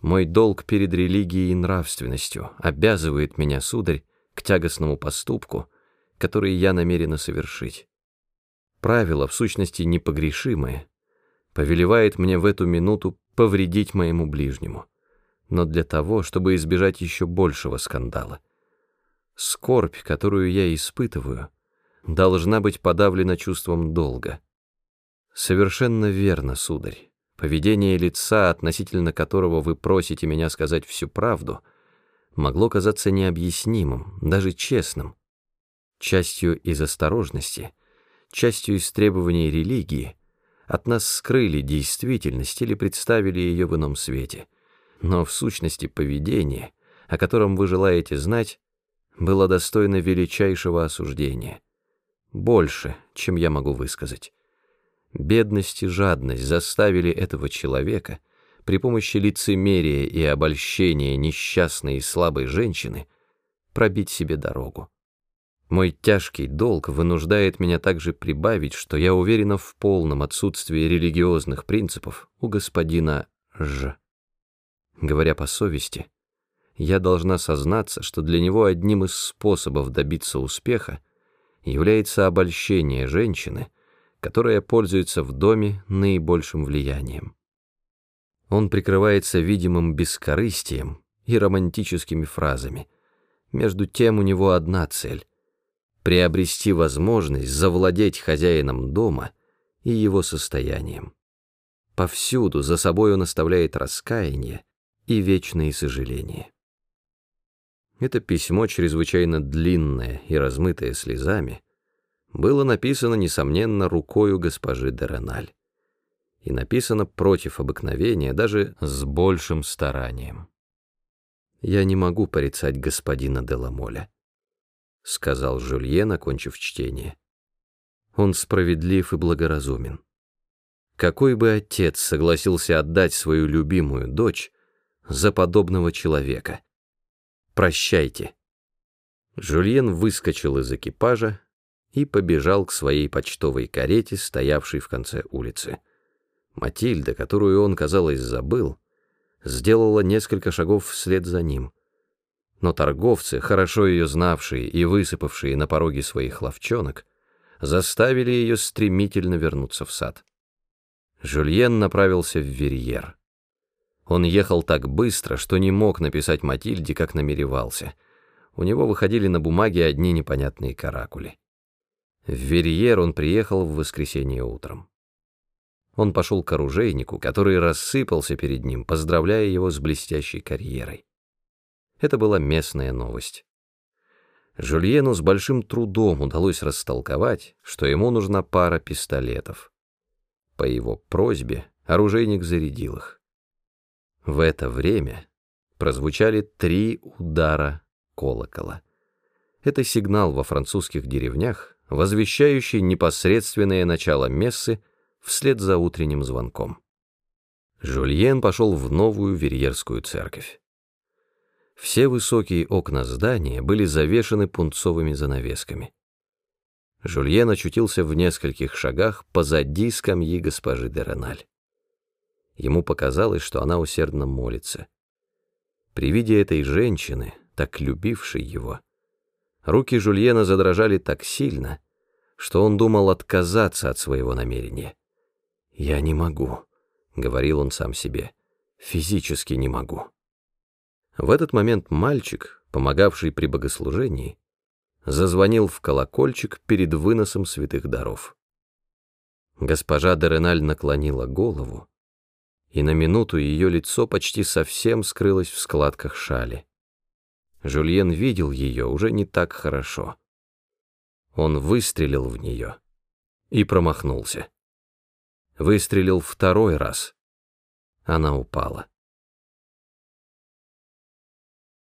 Мой долг перед религией и нравственностью обязывает меня, сударь, к тягостному поступку, который я намерена совершить. Правило, в сущности, непогрешимое, повелевает мне в эту минуту повредить моему ближнему, но для того, чтобы избежать еще большего скандала. Скорбь, которую я испытываю, должна быть подавлена чувством долга. Совершенно верно, сударь. Поведение лица, относительно которого вы просите меня сказать всю правду, могло казаться необъяснимым, даже честным. Частью из осторожности, частью из требований религии от нас скрыли действительность или представили ее в ином свете. Но в сущности поведение, о котором вы желаете знать, было достойно величайшего осуждения. Больше, чем я могу высказать. Бедность и жадность заставили этого человека при помощи лицемерия и обольщения несчастной и слабой женщины пробить себе дорогу. Мой тяжкий долг вынуждает меня также прибавить, что я уверена в полном отсутствии религиозных принципов у господина Ж. Говоря по совести, я должна сознаться, что для него одним из способов добиться успеха является обольщение женщины — которая пользуется в доме наибольшим влиянием. Он прикрывается видимым бескорыстием и романтическими фразами. Между тем у него одна цель — приобрести возможность завладеть хозяином дома и его состоянием. Повсюду за собой он оставляет раскаяние и вечные сожаления. Это письмо чрезвычайно длинное и размытое слезами — было написано, несомненно, рукою госпожи Дереналь. И написано против обыкновения, даже с большим старанием. «Я не могу порицать господина Деламоля», — сказал Жюльен, окончив чтение. «Он справедлив и благоразумен. Какой бы отец согласился отдать свою любимую дочь за подобного человека? Прощайте». Жюльен выскочил из экипажа, и побежал к своей почтовой карете, стоявшей в конце улицы. Матильда, которую он, казалось, забыл, сделала несколько шагов вслед за ним. Но торговцы, хорошо ее знавшие и высыпавшие на пороге своих ловчонок, заставили ее стремительно вернуться в сад. Жюльен направился в Верьер. Он ехал так быстро, что не мог написать Матильде, как намеревался. У него выходили на бумаге одни непонятные каракули. В Верьер он приехал в воскресенье утром. Он пошел к оружейнику, который рассыпался перед ним, поздравляя его с блестящей карьерой. Это была местная новость. Жульену с большим трудом удалось растолковать, что ему нужна пара пистолетов. По его просьбе оружейник зарядил их. В это время прозвучали три удара колокола. Это сигнал во французских деревнях, возвещающий непосредственное начало мессы вслед за утренним звонком. Жульен пошел в новую Верьерскую церковь. Все высокие окна здания были завешены пунцовыми занавесками. Жульен очутился в нескольких шагах позади скамьи госпожи де Реналь. Ему показалось, что она усердно молится. При виде этой женщины, так любившей его, Руки Жульена задрожали так сильно, что он думал отказаться от своего намерения. «Я не могу», — говорил он сам себе, — «физически не могу». В этот момент мальчик, помогавший при богослужении, зазвонил в колокольчик перед выносом святых даров. Госпожа Дереналь наклонила голову, и на минуту ее лицо почти совсем скрылось в складках шали. Жюльен видел ее уже не так хорошо. Он выстрелил в нее и промахнулся. Выстрелил второй раз. Она упала.